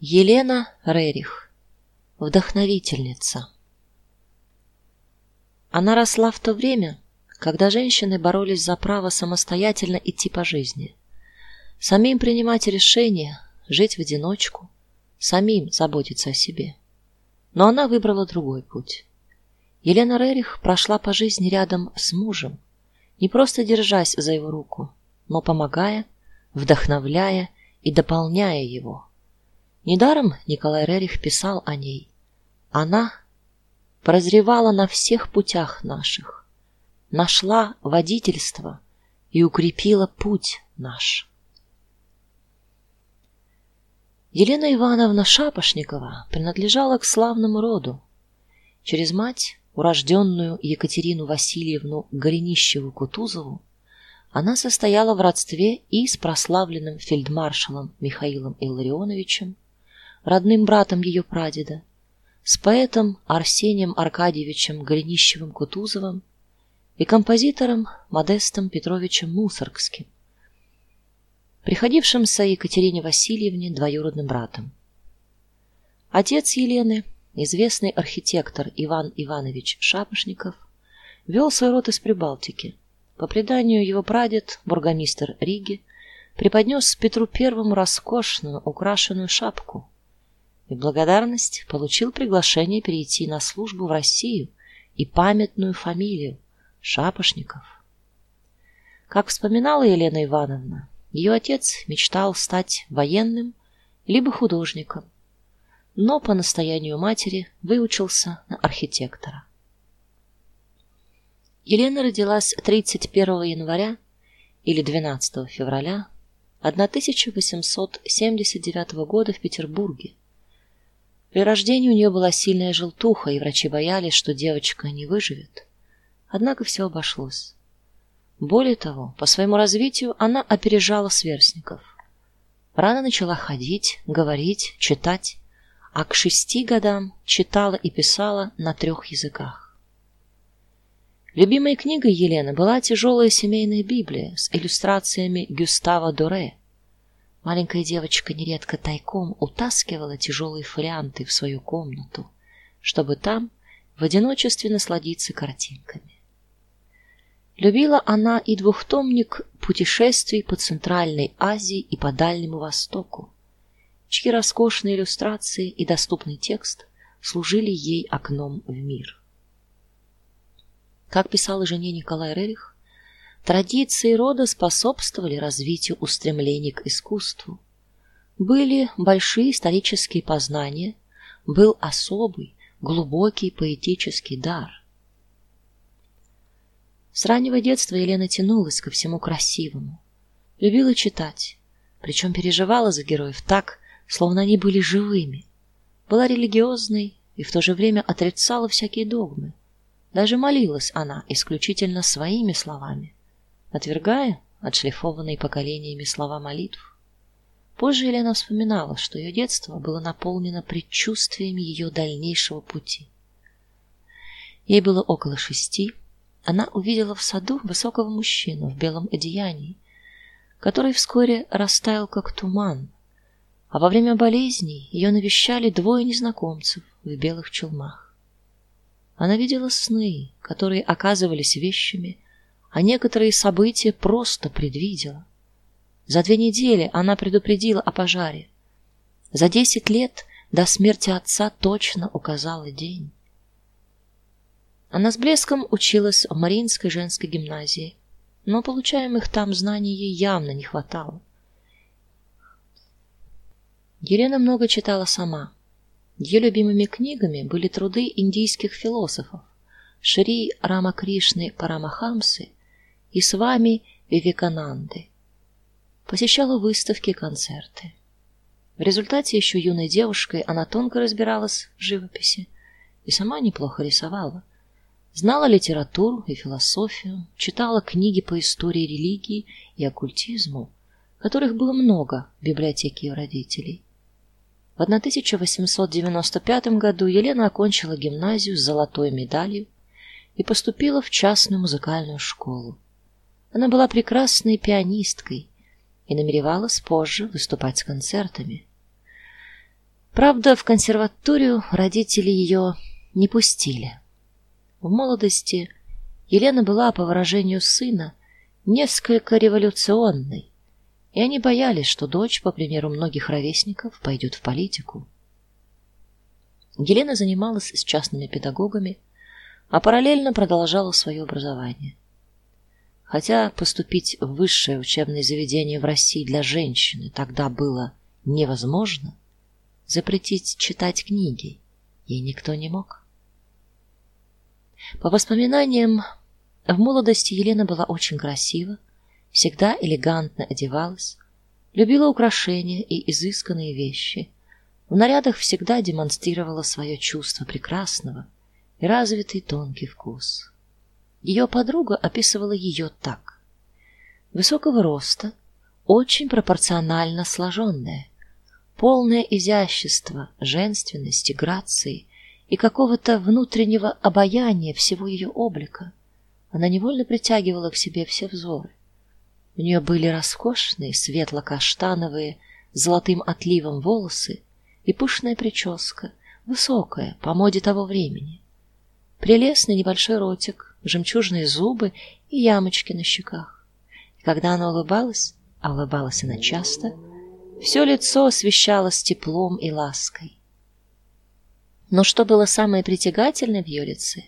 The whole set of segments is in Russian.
Елена Рерих. Вдохновительница. Она росла в то время, когда женщины боролись за право самостоятельно идти по жизни, самим принимать решения, жить в одиночку, самим заботиться о себе. Но она выбрала другой путь. Елена Рерих прошла по жизни рядом с мужем, не просто держась за его руку, но помогая, вдохновляя и дополняя его. Недаром Николай Рерих писал о ней. Она прозревала на всех путях наших, нашла водительство и укрепила путь наш. Елена Ивановна Шапошникова принадлежала к славному роду. Через мать, урожденную Екатерину Васильевну Голенищеву-Кутузову, она состояла в родстве и с прославленным фельдмаршалом Михаилом Илларионовичем, родным братом ее прадеда, с поэтом Арсением Аркадьевичем Голенищевым-Кутузовым и композитором Модестом Петровичем Мусоргским, приходившимся Екатерине Васильевне двоюродным братом. Отец Елены, известный архитектор Иван Иванович Шапошников, вел свой род из Прибалтики. По преданию, его прадед, бургомистр Риги, преподнес Петру Первому роскошную украшенную шапку и благодарность получил приглашение перейти на службу в Россию и памятную фамилию Шапошников. Как вспоминала Елена Ивановна, ее отец мечтал стать военным либо художником, но по настоянию матери выучился на архитектора. Елена родилась 31 января или 12 февраля 1879 года в Петербурге при рождении у нее была сильная желтуха, и врачи боялись, что девочка не выживет. Однако все обошлось. Более того, по своему развитию она опережала сверстников. Рано начала ходить, говорить, читать, а к шести годам читала и писала на трех языках. Любимой книгой Елены была тяжелая семейная Библия с иллюстрациями Гюстава Доре, Маленькая девочка нередко тайком утаскивала тяжелые фолианты в свою комнату, чтобы там в одиночестве насладиться картинками. Любила она и двухтомник путешествий по Центральной Азии и по Дальнему Востоку, чьи роскошные иллюстрации и доступный текст служили ей окном в мир. Как писал жене Николай Рерих, Традиции рода способствовали развитию устремлений к искусству. Были большие исторические познания, был особый, глубокий поэтический дар. С раннего детства Елена тянулась ко всему красивому, любила читать, причем переживала за героев так, словно они были живыми. Была религиозной и в то же время отрицала всякие догмы. Даже молилась она исключительно своими словами отвергая отшлифованные поколениями слова молитв. Позже Елена вспоминала, что ее детство было наполнено предчувствиями ее дальнейшего пути. Ей было около шести, она увидела в саду высокого мужчину в белом одеянии, который вскоре растаял как туман, а во время болезни ее навещали двое незнакомцев в белых челмах. Она видела сны, которые оказывались вещами, а некоторые события просто предвидела. За две недели она предупредила о пожаре. За десять лет до смерти отца точно указала день. Она с блеском училась в Мариинской женской гимназии, но получаемых там знаний ей явно не хватало. Елена много читала сама. Ее любимыми книгами были труды индийских философов Шри Рамакришны Парамахамсы и с вами Вивекананды. Посещала выставки, концерты. В результате еще юной девушкой она тонко разбиралась в живописи и сама неплохо рисовала. Знала литературу и философию, читала книги по истории религии и оккультизму, которых было много в библиотеке ее родителей. В 1895 году Елена окончила гимназию с золотой медалью и поступила в частную музыкальную школу. Она была прекрасной пианисткой и намеревалась позже выступать с концертами. Правда, в консерваторию родители ее не пустили. В молодости Елена была, по выражению сына, несколько революционной, и они боялись, что дочь, по примеру многих ровесников, пойдет в политику. Елена занималась с частными педагогами, а параллельно продолжала свое образование. Хотя поступить в высшее учебное заведение в России для женщины тогда было невозможно, запретить читать книги ей никто не мог. По воспоминаниям, в молодости Елена была очень красива, всегда элегантно одевалась, любила украшения и изысканные вещи. В нарядах всегда демонстрировала свое чувство прекрасного и развитый тонкий вкус. Ее подруга описывала ее так: высокого роста, очень пропорционально сложенная, полное изящество, женственности, грации и какого-то внутреннего обаяния всего ее облика. Она невольно притягивала к себе все взоры. У нее были роскошные светло-каштановые с золотым отливом волосы и пышная прическа, высокая по моде того времени. Прелестный небольшой ротик, жемчужные зубы и ямочки на щеках. И когда она улыбалась, а улыбалась она часто, все лицо освещалось теплом и лаской. Но что было самое притягательное в ее лице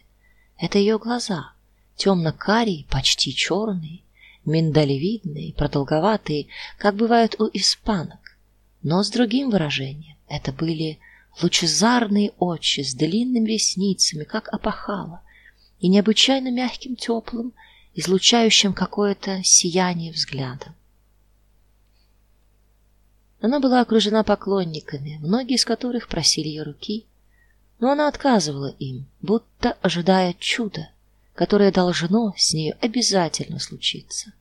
это ее глаза, темно карие почти черные, миндалевидные, продолговатые, как бывают у испанок, но с другим выражением. Это были лучезарные очи с длинными ресницами, как опахало, и необычайно мягким, теплым, излучающим какое-то сияние взглядом. Она была окружена поклонниками, многие из которых просили ее руки, но она отказывала им, будто ожидая чуда, которое должно с ней обязательно случиться.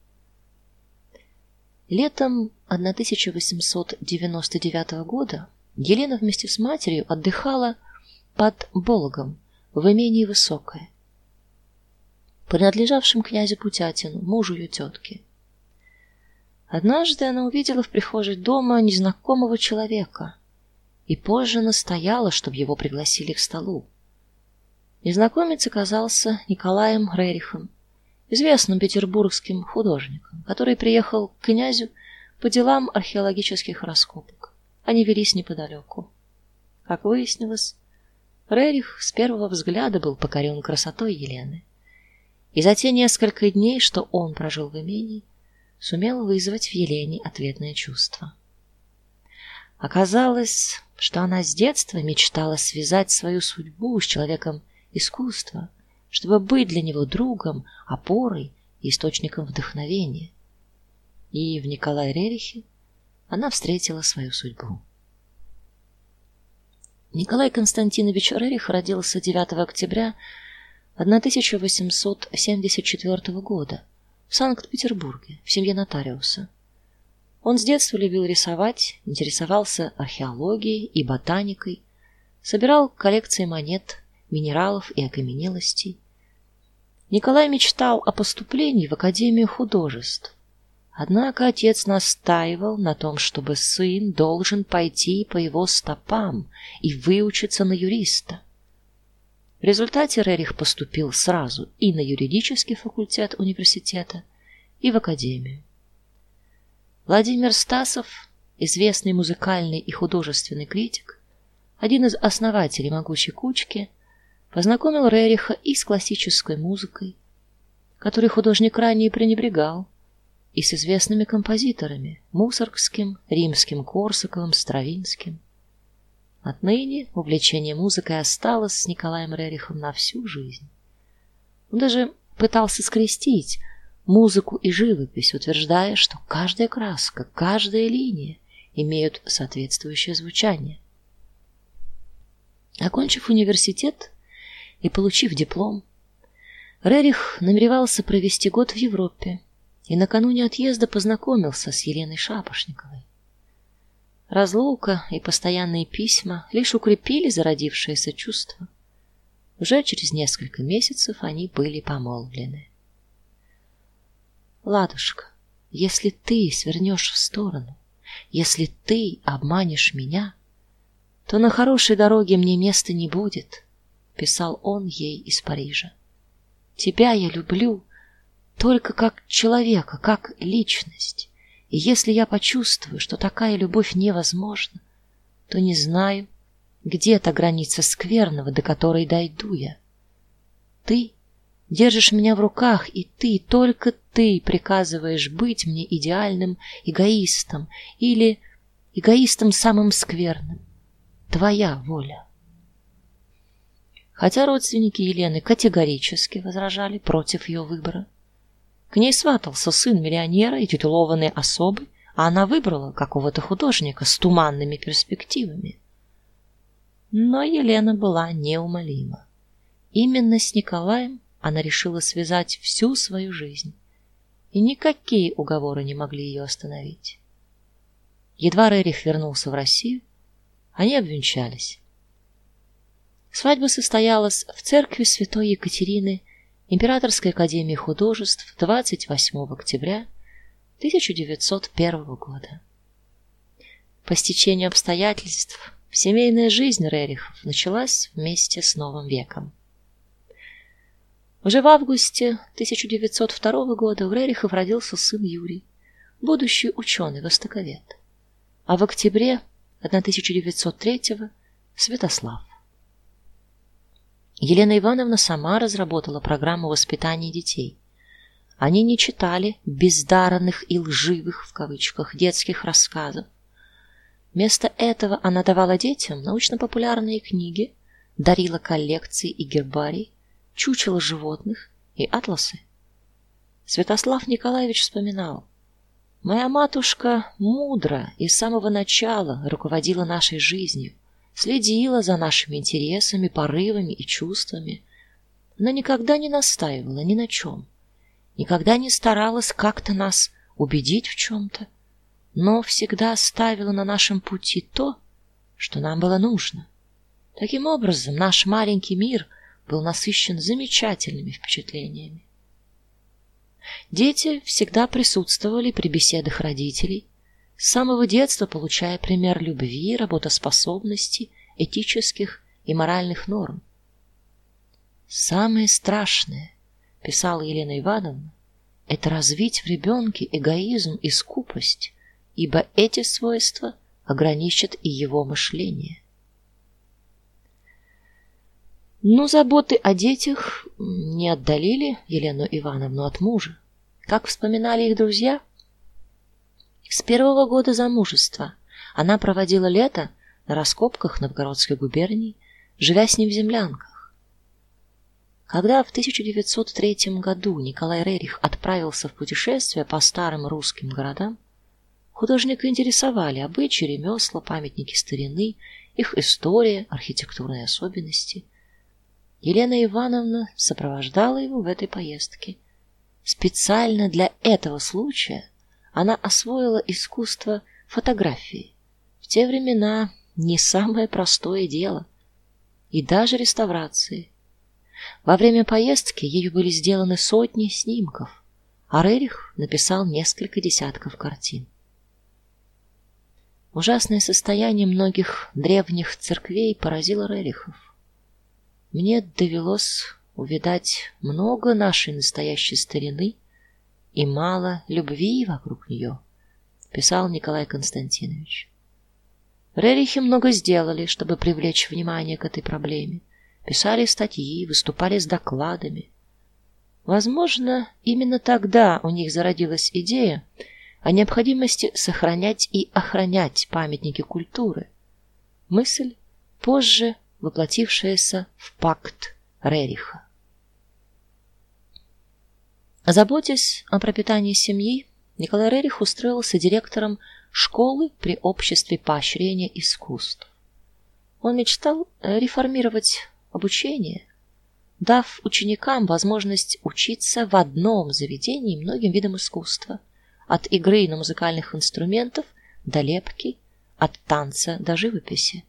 Летом 1899 года Елена вместе с матерью отдыхала под Болгом в имении Высокое, принадлежавшем князю Путятину, мужу ее тетки. Однажды она увидела в прихожей дома незнакомого человека и позже настояла, чтобы его пригласили к столу. Незнакомец оказался Николаем Рерихом, известным петербургским художником, который приехал к князю по делам археологических раскопок. Они велись неподалеку. Как выяснилось, Рерих с первого взгляда был покорен красотой Елены. И за те несколько дней, что он прожил в имении, сумел вызвать в Елене ответное чувство. Оказалось, что она с детства мечтала связать свою судьбу с человеком искусства, чтобы быть для него другом, опорой и источником вдохновения. И в Николае Рерихе она встретила свою судьбу. Николай Константинович Рерих родился 9 октября 1874 года в Санкт-Петербурге, в семье нотариуса. Он с детства любил рисовать, интересовался археологией и ботаникой, собирал коллекции монет, минералов и окаменелостей. Николай мечтал о поступлении в Академию художеств. Однако отец настаивал на том, чтобы сын должен пойти по его стопам и выучиться на юриста. В результате Рерих поступил сразу и на юридический факультет университета, и в академию. Владимир Стасов, известный музыкальный и художественный критик, один из основателей могучей кучки, познакомил Рериха и с классической музыкой, которой художник ранее пренебрегал, и с известными композиторами: Мусоргским, Римским, Корсаковым, Стравинским. Отныне увлечение музыкой осталось с Николаем Рерихом на всю жизнь. Он даже пытался скрестить музыку и живопись, утверждая, что каждая краска, каждая линия имеют соответствующее звучание. Окончив университет и получив диплом, Рерих намеревался провести год в Европе и накануне отъезда познакомился с Еленой Шапошниковой. Разлука и постоянные письма лишь укрепили зародившееся чувство. Уже через несколько месяцев они были помолвлены. Ладушка, если ты свернешь в сторону, если ты обманешь меня, то на хорошей дороге мне места не будет, писал он ей из Парижа. Тебя я люблю только как человека, как личность. И если я почувствую, что такая любовь невозможна, то не знаю, где та граница скверного, до которой дойду я. Ты держишь меня в руках, и ты, только ты приказываешь быть мне идеальным эгоистом или эгоистом самым скверным. Твоя воля. Хотя родственники Елены категорически возражали против ее выбора. К ней сватался сын миллионера и титулованной особы, а она выбрала какого-то художника с туманными перспективами. Но Елена была неумолима. Именно с Николаем она решила связать всю свою жизнь, и никакие уговоры не могли ее остановить. Едва Рерих вернулся в Россию, они обвенчались. Свадьба состоялась в церкви Святой Екатерины Императорской академии художеств 28 октября 1901 года. По стечению обстоятельств семейная жизнь Рерихов началась вместе с новым веком. Уже в августе 1902 года у Рерихов родился сын Юрий, будущий ученый-востоковед. А в октябре 1903 Святослав. Елена Ивановна сама разработала программу воспитания детей. Они не читали бездарных и лживых в кавычках детских рассказов. Вместо этого она давала детям научно-популярные книги, дарила коллекции и гербарий, чучела животных и атласы. Святослав Николаевич вспоминал: Моя матушка мудро и с самого начала руководила нашей жизнью, следила за нашими интересами, порывами и чувствами, но никогда не настаивала ни на чем, никогда не старалась как-то нас убедить в чем то но всегда ставила на нашем пути то, что нам было нужно. Таким образом, наш маленький мир был насыщен замечательными впечатлениями. Дети всегда присутствовали при беседах родителей, с самого детства получая пример любви, работоспособности, этических и моральных норм. Самое страшное, писала Елена Ивановна, это развить в ребенке эгоизм и скупость, ибо эти свойства ограничат и его мышление. Но заботы о детях не отдалили Елену Ивановну от мужа. Как вспоминали их друзья, с первого года замужества она проводила лето на раскопках Новгородской губернии, живя с ним в землянках. Когда в 1903 году Николай Рерих отправился в путешествие по старым русским городам, художника интересовали обычаи, ремесла, памятники старины, их история, архитектурные особенности – Елена Ивановна сопровождала его в этой поездке. Специально для этого случая она освоила искусство фотографии. В те времена не самое простое дело, и даже реставрации. Во время поездки ею были сделаны сотни снимков, а Рерих написал несколько десятков картин. Ужасное состояние многих древних церквей поразило Рерихов. Мне довелось увидать много нашей настоящей старины и мало любви вокруг нее», — писал Николай Константинович. Рерихи много сделали, чтобы привлечь внимание к этой проблеме. Писали статьи, выступали с докладами. Возможно, именно тогда у них зародилась идея о необходимости сохранять и охранять памятники культуры. Мысль позже воплотившееся в пакт Рериха. Заботясь о пропитании семьи, Николай Рерих устроился директором школы при обществе поощрения искусств. Он мечтал реформировать обучение, дав ученикам возможность учиться в одном заведении многим видам искусства, от игры на музыкальных инструментах до лепки, от танца до живописи.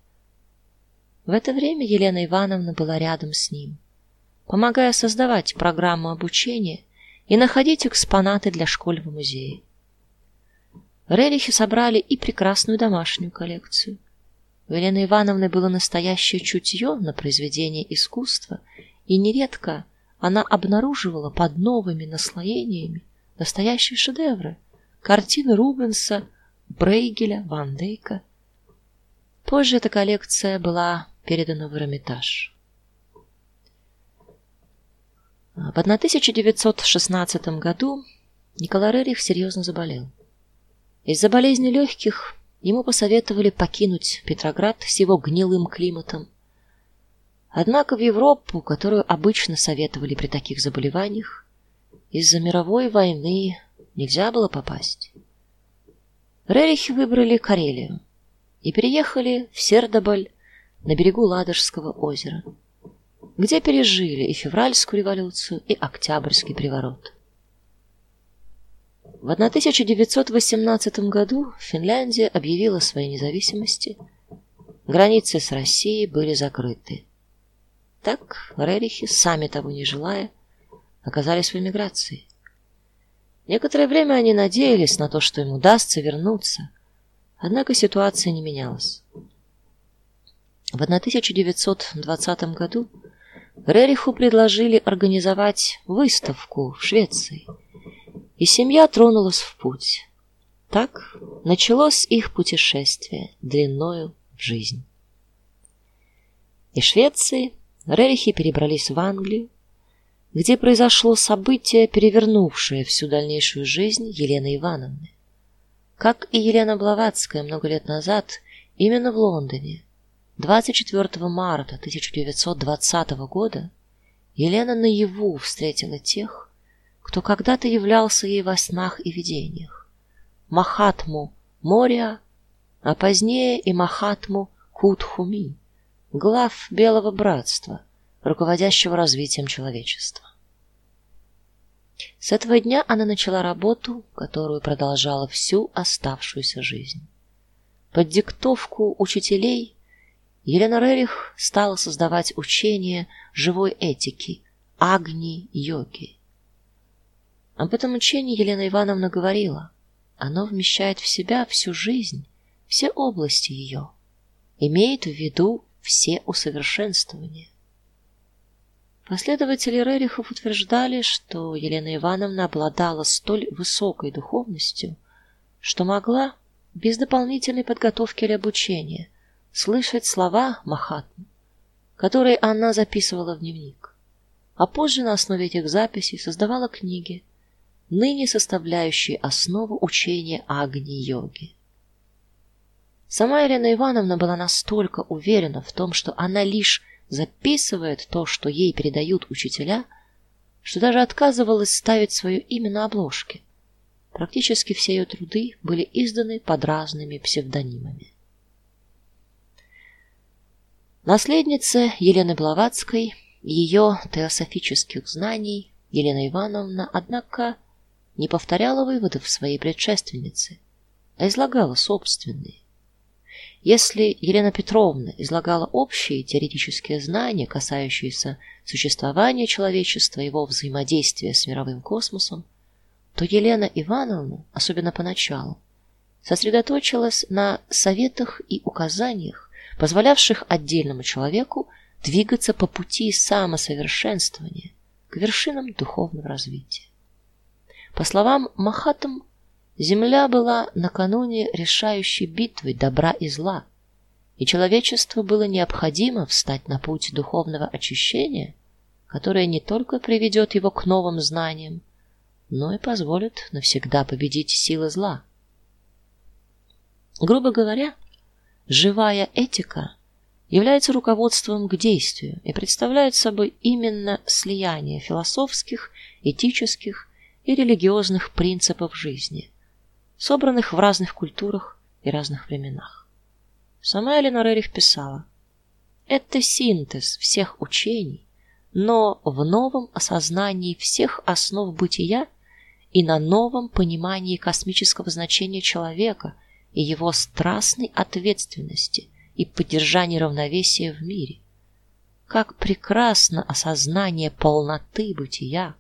В это время Елена Ивановна была рядом с ним, помогая создавать программу обучения и находить экспонаты для школьного музея. Рерихи собрали и прекрасную домашнюю коллекцию. У Елены Ивановны было настоящее чутье на произведение искусства, и нередко она обнаруживала под новыми наслоениями настоящие шедевры: картины Рубенса, Брейгеля, Ван Дейка. Позже эта коллекция была передана в Эрмитаж. В 1916 году Николай Рерих серьезно заболел. Из-за болезни легких ему посоветовали покинуть Петроград с его гнилым климатом. Однако в Европу, которую обычно советовали при таких заболеваниях, из-за мировой войны нельзя было попасть. Рерихи выбрали Карелию и переехали в Сердоболь на берегу Ладожского озера где пережили и февральскую революцию, и октябрьский переворот. В 1918 году Финляндия объявила своей независимости. Границы с Россией были закрыты. Так Рерихи, сами того не желая, оказались в эмиграции. Некоторое время они надеялись на то, что им удастся вернуться. Однако ситуация не менялась. В 1920 году Рериху предложили организовать выставку в Швеции, и семья тронулась в путь. Так началось их путешествие длиною в жизнь. Из Швеции Рерихи перебрались в Англию, где произошло событие, перевернувшее всю дальнейшую жизнь Елены Ивановны. Как и Елена Блаватская много лет назад, именно в Лондоне 24 марта 1920 года Елена наяву встретила тех, кто когда-то являлся ей во снах и видениях. Махатму Мория, а позднее и Махатму Кутхуми, глав Белого братства, руководящего развитием человечества. С этого дня она начала работу, которую продолжала всю оставшуюся жизнь. Под диктовку учителей Елена Рерих стала создавать учение живой этики, агни-йоги. Об этом учении Елена Ивановна говорила: оно вмещает в себя всю жизнь, все области ее, имеет в виду все усовершенствования. Последователи Рерихов утверждали, что Елена Ивановна обладала столь высокой духовностью, что могла без дополнительной подготовки или обучения слышать слова Махатмы, которые она записывала в дневник, а позже на основе этих записей создавала книги, ныне составляющие основу учения Агни-йоги. Сама Елена Ивановна была настолько уверена в том, что она лишь записывает то, что ей передают учителя, что даже отказывалась ставить свое имя на обложке. Практически все ее труды были изданы под разными псевдонимами. Наследница Елены Блаватской, ее теософических знаний, Елена Ивановна, однако, не повторяла выводов своей предшественницы, а излагала собственные. Если Елена Петровна излагала общие теоретические знания, касающиеся существования человечества и его взаимодействия с мировым космосом, то Елена Ивановна, особенно поначалу, сосредоточилась на советах и указаниях позволявших отдельному человеку двигаться по пути самосовершенствования к вершинам духовного развития. По словам Махатам, земля была накануне решающей битвы добра и зла, и человечеству было необходимо встать на путь духовного очищения, которое не только приведет его к новым знаниям, но и позволит навсегда победить силы зла. Грубо говоря, Живая этика является руководством к действию и представляет собой именно слияние философских, этических и религиозных принципов жизни, собранных в разных культурах и разных временах. Сама Элина Рерих писала: "Это синтез всех учений, но в новом осознании всех основ бытия и на новом понимании космического значения человека и его страстной ответственности и поддержания равновесия в мире. Как прекрасно осознание полноты бытия.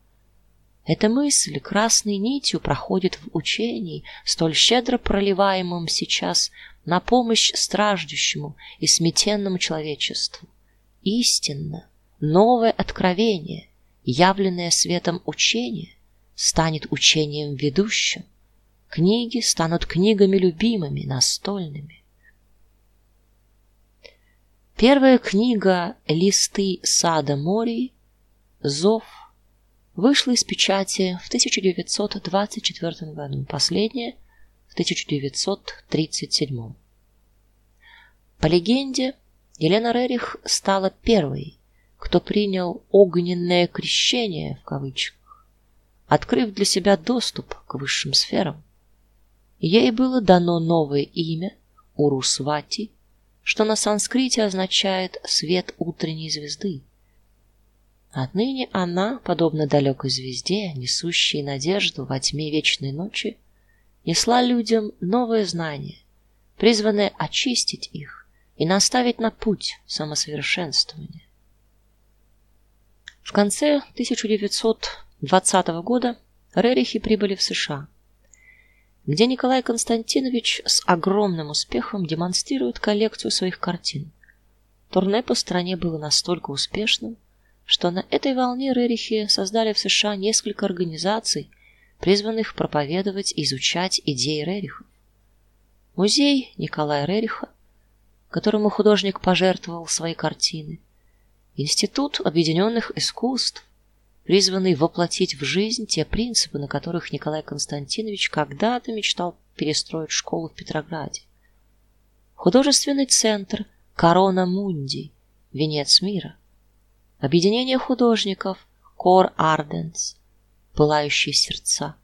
Эта мысль красной нитью проходит в учении, столь щедро проливаемом сейчас на помощь страждущему и сметенному человечеству. Истинно, новое откровение, явленное светом учения, станет учением ведущим. Книги станут книгами любимыми, настольными. Первая книга Листы сада Мории Зов вышла из печати в 1924 году, последняя в 1937. По легенде, Елена Рерих стала первой, кто принял огненное крещение в кавычках, открыв для себя доступ к высшим сферам. Ей было дано новое имя Урусвати, что на санскрите означает свет утренней звезды. Отныне она, подобно далекой звезде, несущей надежду во тьме вечной ночи, несла людям новое знание, призванное очистить их и наставить на путь самосовершенствования. В конце 1920 года Рерихи прибыли в США, где Николай Константинович с огромным успехом демонстрирует коллекцию своих картин. Турне по стране было настолько успешным, что на этой волне Рерихи создали в США несколько организаций, призванных проповедовать и изучать идеи Рериха. Музей Николая Рериха, которому художник пожертвовал свои картины, Институт объединенных искусств, призванный воплотить в жизнь те принципы, на которых Николай Константинович когда-то мечтал перестроить школу в Петрограде. Художественный центр Корона Мунди, венец мира. Объединение художников Кор Арденс, пылающие сердца.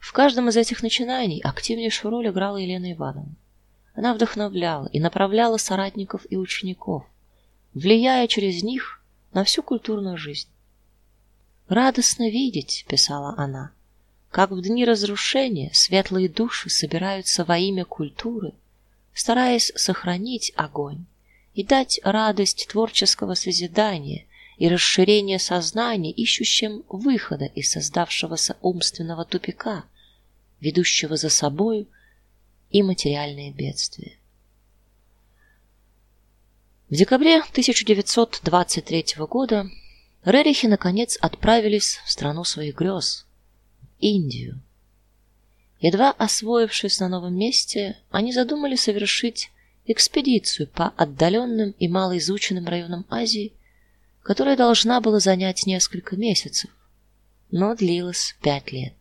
В каждом из этих начинаний активнейшую роль играла Елена Ивановна. Она вдохновляла и направляла соратников и учеников, влияя через них на всю культурную жизнь. Радостно видеть, писала она, как в дни разрушения светлые души собираются во имя культуры, стараясь сохранить огонь и дать радость творческого созидания и расширения сознания ищущим выхода из создавшегося умственного тупика, ведущего за собою и материальные бедствия. В декабре 1923 года Рерихи наконец отправились в страну своих грез Индию. Едва освоившись на новом месте, они задумали совершить экспедицию по отдаленным и малоизученным районам Азии, которая должна была занять несколько месяцев, но длилась пять лет.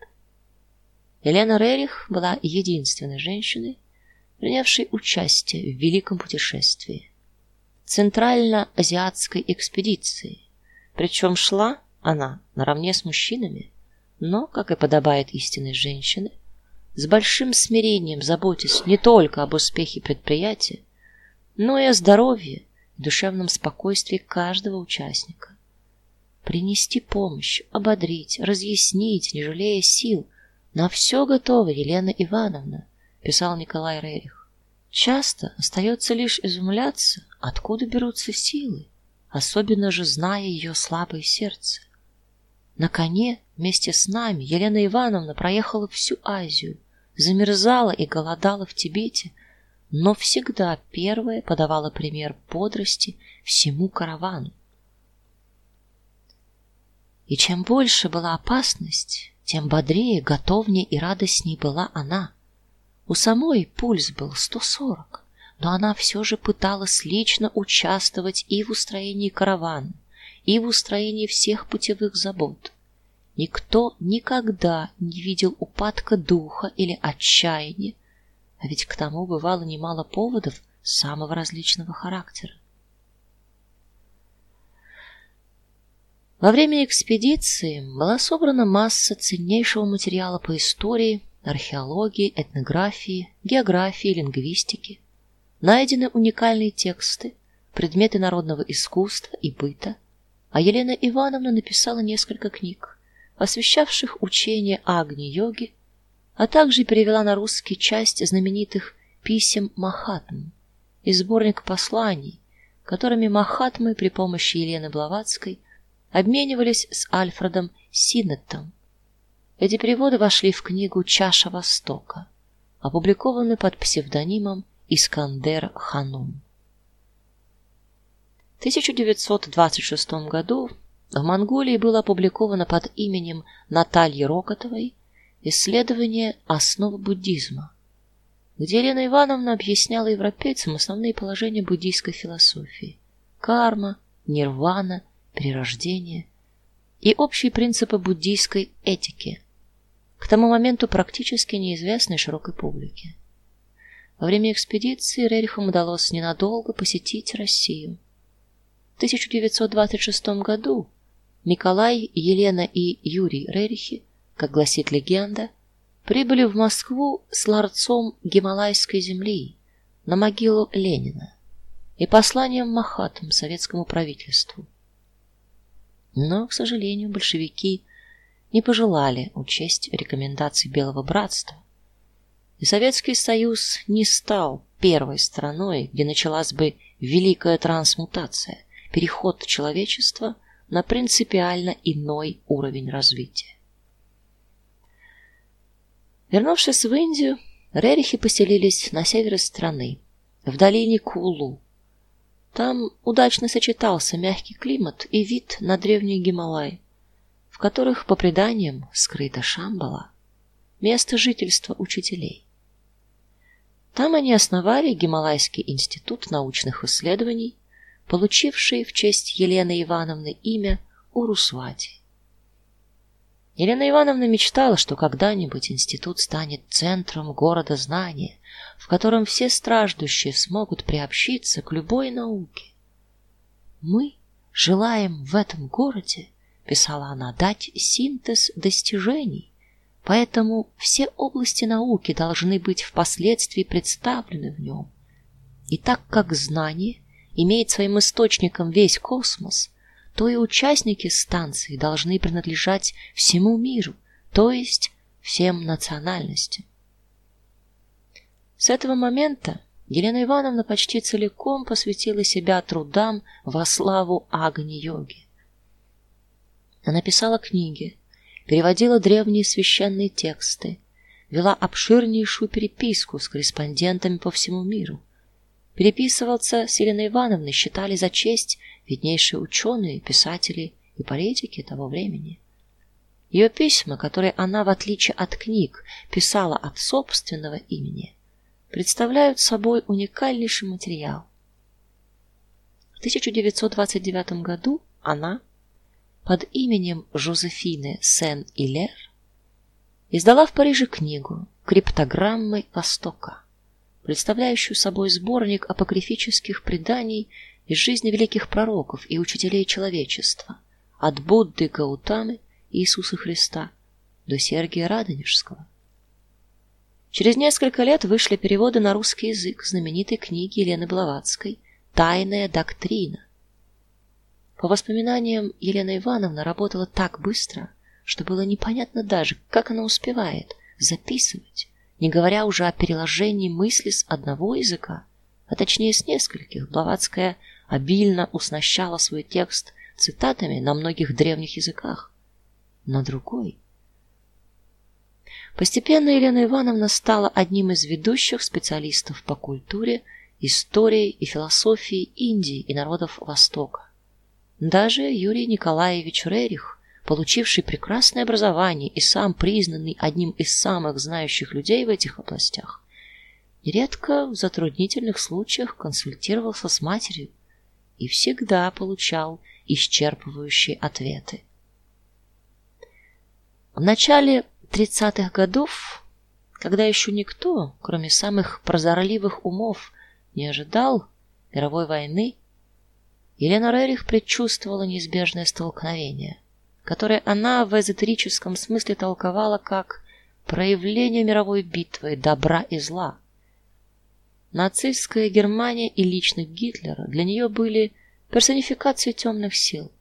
Елена Рерих была единственной женщиной, принявшей участие в великом путешествии центрально-азиатской экспедиции. Причем шла она наравне с мужчинами, но, как и подобает истинной женщине, с большим смирением заботясь не только об успехе предприятия, но и о здоровье и душевном спокойствии каждого участника. Принести помощь, ободрить, разъяснить, не жалея сил, на все готова Елена Ивановна, писал Николай Рерих. Часто остается лишь изумляться, откуда берутся силы, особенно же зная ее слабое сердце. На коне вместе с нами Елена Ивановна проехала всю Азию, замерзала и голодала в Тибете, но всегда первая подавала пример бодрости всему каравану. И чем больше была опасность, тем бодрее, готовнее и радостней была она. У самой пульс был 140, но она все же пыталась лично участвовать и в устроении каравана, и в устроении всех путевых забот. Никто никогда не видел упадка духа или отчаяния, а ведь к тому бывало немало поводов самого различного характера. Во время экспедиции была собрана масса ценнейшего материала по истории, археологии, этнографии, географии, лингвистике. Найдены уникальные тексты, предметы народного искусства и быта, а Елена Ивановна написала несколько книг, освещавших учение Агни-йоги, а также перевела на русский часть знаменитых писем Махатм и сборник посланий, которыми Махатмы при помощи Елены Блаватской обменивались с Альфредом Синнеттом. Эти переводы вошли в книгу Чаша Востока, опубликованы под псевдонимом Искандер Ханум. В 1926 году в Монголии было опубликовано под именем Натальи Рокотовой исследование основ буддизма, где Елена Ивановна объясняла европейцам основные положения буддийской философии: карма, нирвана, перерождение и общие принципы буддийской этики, к тому моменту практически неизвестной широкой публике. Во время экспедиции Рерихам удалось ненадолго посетить Россию. В 1926 году Николай, Елена и Юрий Рерихи, как гласит легенда, прибыли в Москву с ларцом Гималайской земли на могилу Ленина и посланием Махатам советскому правительству. Но, к сожалению, большевики не пожелали учесть рекомендации Белого братства. И Советский Союз не стал первой страной, где началась бы великая трансмутация, переход человечества на принципиально иной уровень развития. Вернувшись в Индию, Рерихи поселились на севере страны, в долине Кулу. Там удачно сочетался мягкий климат и вид на древние Гималаи, в которых по преданиям скрыта Шамбала, место жительства учителей. Там они основали Гималайский институт научных исследований, получивший в честь Елены Ивановны имя Урусвати. Елена Ивановна мечтала, что когда-нибудь институт станет центром города знания, в котором все страждущие смогут приобщиться к любой науке. Мы желаем в этом городе, писала она, дать синтез достижений, поэтому все области науки должны быть впоследствии представлены в нем. И так как знание имеет своим источником весь космос, то и участники станции должны принадлежать всему миру, то есть всем национальностям. С этого момента Елена Ивановна почти целиком посвятила себя трудам во славу Агни-йоги. Она писала книги, переводила древние священные тексты, вела обширнейшую переписку с корреспондентами по всему миру Переписываться с Еленой Ивановной считали за честь виднейшие ученые, писатели и политики того времени. Ее письма, которые она в отличие от книг писала от собственного имени, представляют собой уникальнейший материал. В 1929 году она под именем Жозефины Сен-Илер издала в Париже книгу Криптограммы Востока представляющую собой сборник апокрифических преданий из жизни великих пророков и учителей человечества, от Будды Гаутамы и Иисуса Христа до Сергия Радонежского. Через несколько лет вышли переводы на русский язык знаменитой книги Елены Блаватской Тайная доктрина. По воспоминаниям Елена Ивановна работала так быстро, что было непонятно даже, как она успевает записывать не говоря уже о переложении мысли с одного языка, а точнее с нескольких. Блаватская обильно уснащала свой текст цитатами на многих древних языках. На другой Постепенно Елена Ивановна стала одним из ведущих специалистов по культуре, истории и философии Индии и народов Востока. Даже Юрий Николаевич Рерих получивший прекрасное образование и сам признанный одним из самых знающих людей в этих областях, нередко в затруднительных случаях консультировался с матерью и всегда получал исчерпывающие ответы. В начале 30-х годов, когда еще никто, кроме самых прозорливых умов, не ожидал мировой войны, Елена Рерих предчувствовала неизбежное столкновение которое она в эзотерическом смысле толковала как проявление мировой битвы добра и зла. Нацистская Германия и личность Гитлера для нее были персонификацией темных сил,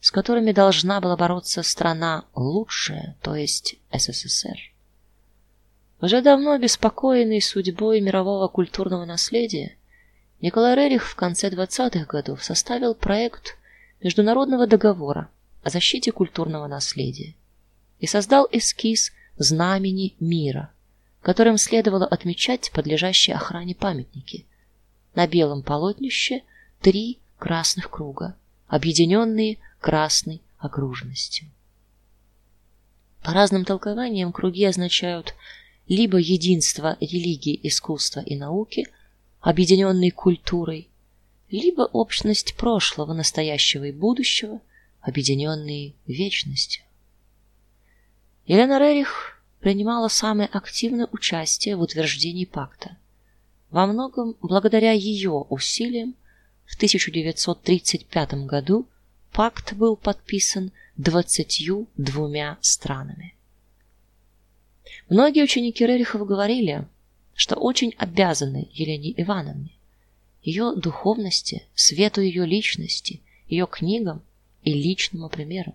с которыми должна была бороться страна лучшая, то есть СССР. Уже давно обеспокоенный судьбой мирового культурного наследия, Николай Рерих в конце 20-х годов составил проект международного договора о защите культурного наследия и создал эскиз знамени мира, которым следовало отмечать подлежащие охране памятники. На белом полотнище три красных круга, объединенные красной окружностью. По разным толкованиям круги означают либо единство религии, искусства и науки, объединенной культурой, либо общность прошлого, настоящего и будущего, объединенные вечностью. Елена Рерих принимала самое активное участие в утверждении пакта. Во многом благодаря ее усилиям в 1935 году пакт был подписан двадцатью двумя странами. Многие ученики Рерихова говорили, что очень обязаны Елене Ивановне, ее духовности, свету ее личности, ее книгам и личному примеру.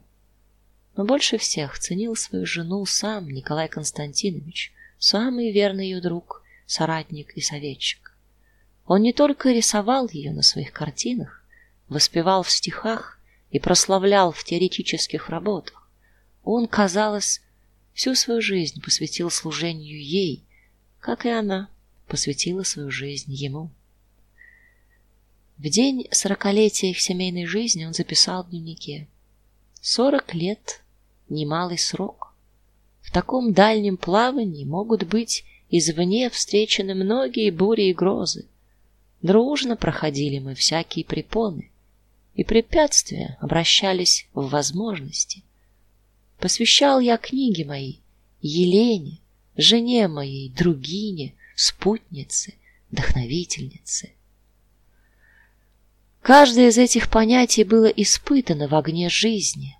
Но больше всех ценил свою жену сам Николай Константинович, самый верный ее друг, соратник и советчик. Он не только рисовал ее на своих картинах, воспевал в стихах и прославлял в теоретических работах. Он, казалось, всю свою жизнь посвятил служению ей, как и она посвятила свою жизнь ему. В день сорокалетия их семейной жизни он записал в дневнике: «Сорок лет немалый срок. В таком дальнем плавании могут быть извне встречены многие бури и грозы. Дружно проходили мы всякие препоны, и препятствия обращались в возможности. Посвящал я книги мои Елене, жене моей, другине, спутнице, вдохновительнице. Каждое из этих понятий было испытано в огне жизни.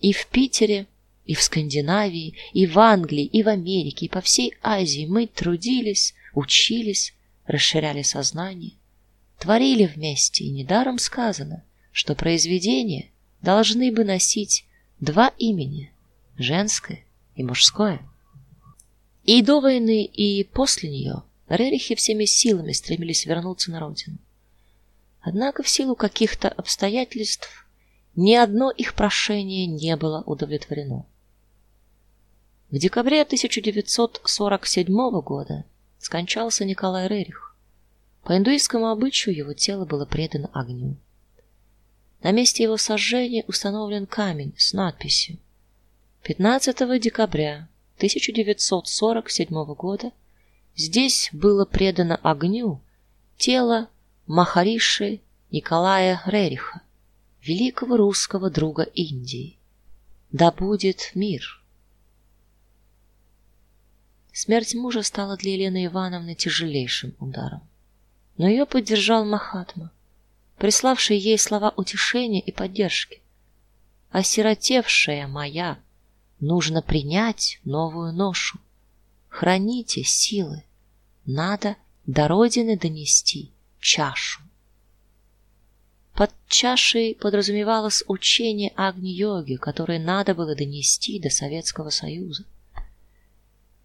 И в Питере, и в Скандинавии, и в Англии, и в Америке, и по всей Азии мы трудились, учились, расширяли сознание творили вместе, и недаром сказано, что произведения должны бы носить два имени женское и мужское. И до войны, и после нее Рерихи всеми силами стремились вернуться на родину. Однако в силу каких-то обстоятельств ни одно их прошение не было удовлетворено. В декабре 1947 года скончался Николай Рерих. По индуистскому обычаю его тело было предано огню. На месте его сожжения установлен камень с надписью: 15 декабря 1947 года здесь было предано огню тело Махариши Николая Рериха, великого русского друга Индии. Да будет мир. Смерть мужа стала для Елены Ивановны тяжелейшим ударом но ее поддержал Махатма, приславший ей слова утешения и поддержки. Осиротевшая моя, нужно принять новую ношу. Храните силы. Надо до родины донести чашу. Под чашей подразумевалось учение Агни-йоги, которое надо было донести до Советского Союза.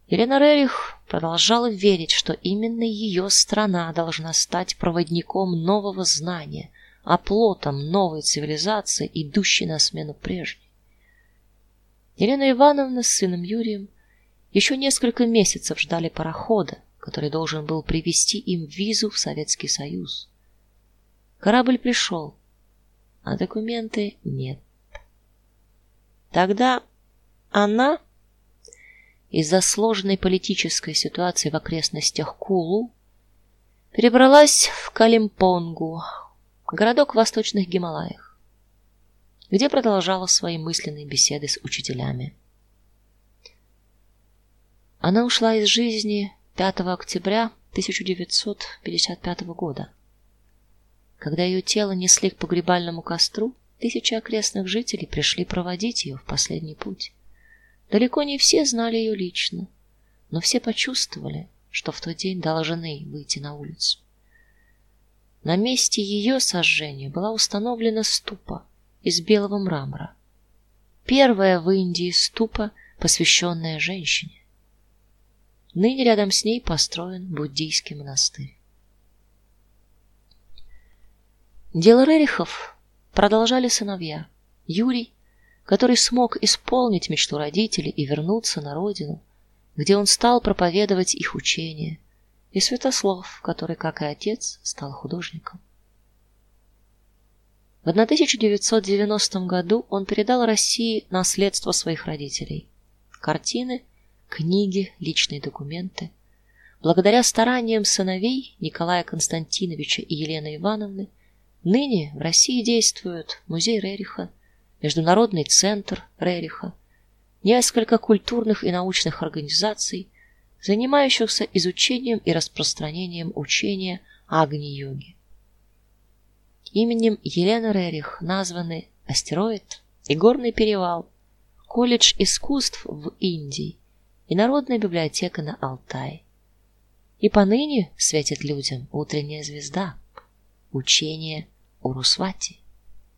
Елена Рерих продолжала верить, что именно ее страна должна стать проводником нового знания, оплотом новой цивилизации, идущей на смену прежней. Елена Ивановна с сыном Юрием еще несколько месяцев ждали парохода, который должен был привезти им визу в Советский Союз. Корабль пришел, а документы нет. Тогда она из-за сложной политической ситуации в окрестностях Кулу перебралась в Калимпонгу, городок в восточных Гималаях, где продолжала свои мысленные беседы с учителями. Она ушла из жизни 5 октября 1955 года. Когда ее тело несли к погребальному костру, тысячи окрестных жителей пришли проводить ее в последний путь. Далеко не все знали ее лично, но все почувствовали, что в тот день должны выйти на улицу. На месте ее сожжения была установлена ступа из белого мрамора. Первая в Индии ступа, посвященная женщине. Ныне рядом с ней построен буддийский монастырь. Дело Рерихов продолжали сыновья Юрий который смог исполнить мечту родителей и вернуться на родину, где он стал проповедовать их учение, и Святослав, который, как и отец, стал художником. В 1990 году он передал России наследство своих родителей: картины, книги, личные документы. Благодаря стараниям сыновей Николая Константиновича и Елены Ивановны ныне в России действуют музей Рериха, Международный центр Рериха, несколько культурных и научных организаций, занимающихся изучением и распространением учения Агни-йоги. Именем Елены Рерих названы астероид и горный перевал, колледж искусств в Индии и народная библиотека на Алтае. И поныне светит людям утренняя звезда, учение Урусвати.